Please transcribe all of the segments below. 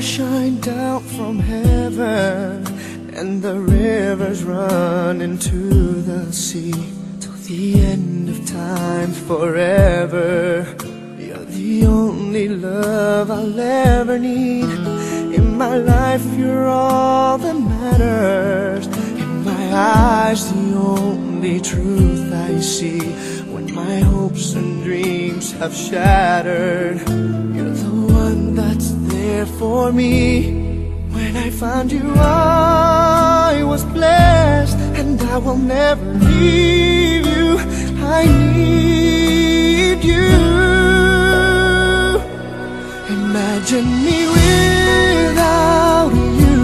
Stars shine down from heaven and the rivers run into the sea till the end of time forever. You're the only love I'll ever need. In my life, you're all that matters. In my eyes, the only truth I see. When my hopes and dreams have shattered, that's there for me. When I found you, I was blessed, and I will never leave you. I need you. Imagine me without you.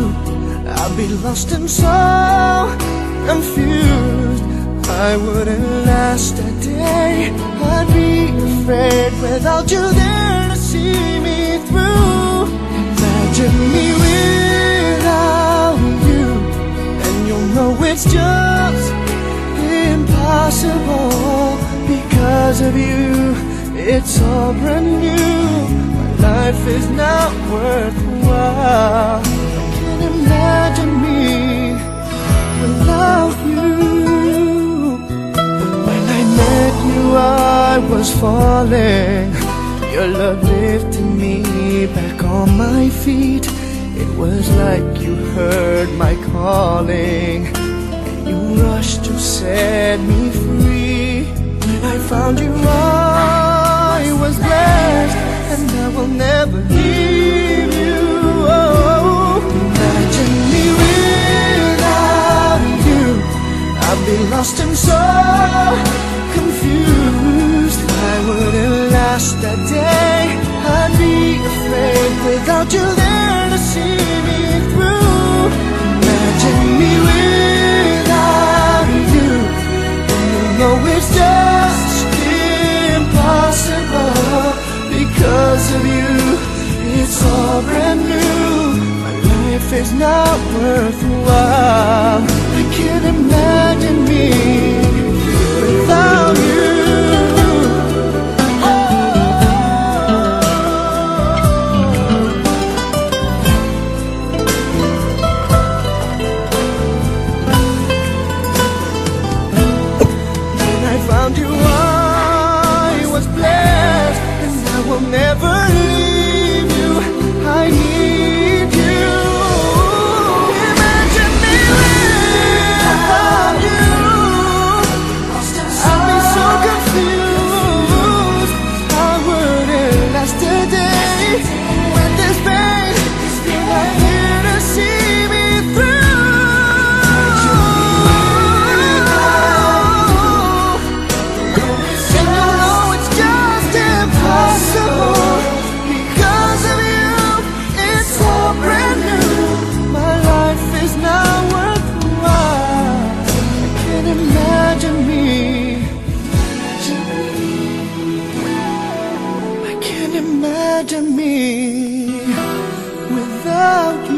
I'd be lost and so confused. I wouldn't last a day. I'd be afraid without you there to see me. Imagine me without you, and you'll know it's just impossible because of you. It's all brand new. My life is not worthwhile. I can't imagine me without you. When I met you, I was falling. Your love lifted me back on my feet. It was like you heard my calling. And you rushed to set me free. When I found you, I was blessed. And I will never leave you. Oh, imagine me without you. I'd be lost and so confused. I wouldn't last that day. I'd be afraid without you there to see me through. Imagine me without you. And you know it's just impossible because of you. It's all brand new. My life is not worth without you.